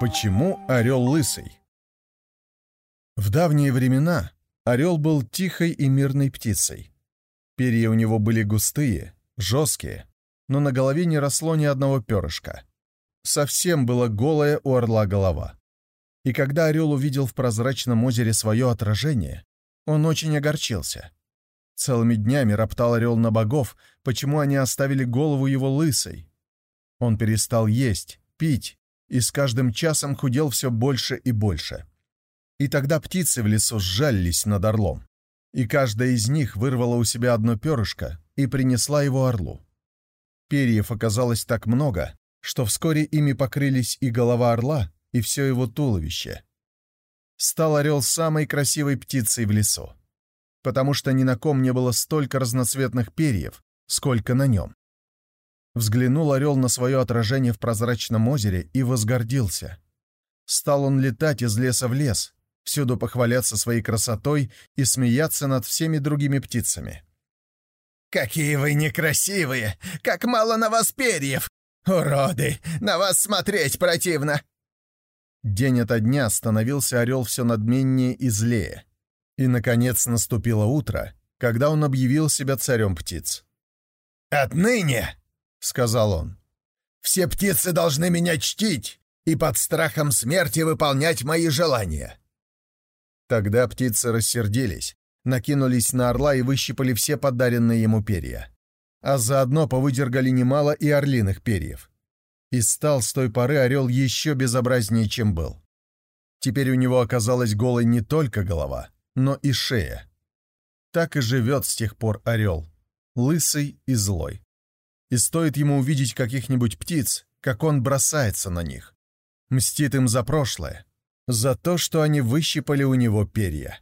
Почему орел лысый? В давние времена орел был тихой и мирной птицей. Перья у него были густые, жесткие, но на голове не росло ни одного перышка. Совсем была голая у орла голова. И когда орел увидел в прозрачном озере свое отражение, он очень огорчился. Целыми днями роптал орел на богов, почему они оставили голову его лысой. Он перестал есть, пить, и с каждым часом худел все больше и больше. И тогда птицы в лесу сжалились над орлом, и каждая из них вырвала у себя одно перышко и принесла его орлу. Перьев оказалось так много, что вскоре ими покрылись и голова орла, и все его туловище. Стал орел самой красивой птицей в лесу, потому что ни на ком не было столько разноцветных перьев, сколько на нем. Взглянул орел на свое отражение в прозрачном озере и возгордился. Стал он летать из леса в лес, всюду похваляться своей красотой и смеяться над всеми другими птицами. «Какие вы некрасивые! Как мало на вас перьев! Уроды! На вас смотреть противно!» День ото дня становился орел все надменнее и злее. И, наконец, наступило утро, когда он объявил себя царем птиц. «Отныне — сказал он. «Все птицы должны меня чтить и под страхом смерти выполнять мои желания». Тогда птицы рассердились, накинулись на орла и выщипали все подаренные ему перья. А заодно повыдергали немало и орлиных перьев. И стал с той поры орел еще безобразнее, чем был. Теперь у него оказалась голой не только голова, но и шея. Так и живет с тех пор орел, лысый и злой и стоит ему увидеть каких-нибудь птиц, как он бросается на них. Мстит им за прошлое, за то, что они выщипали у него перья.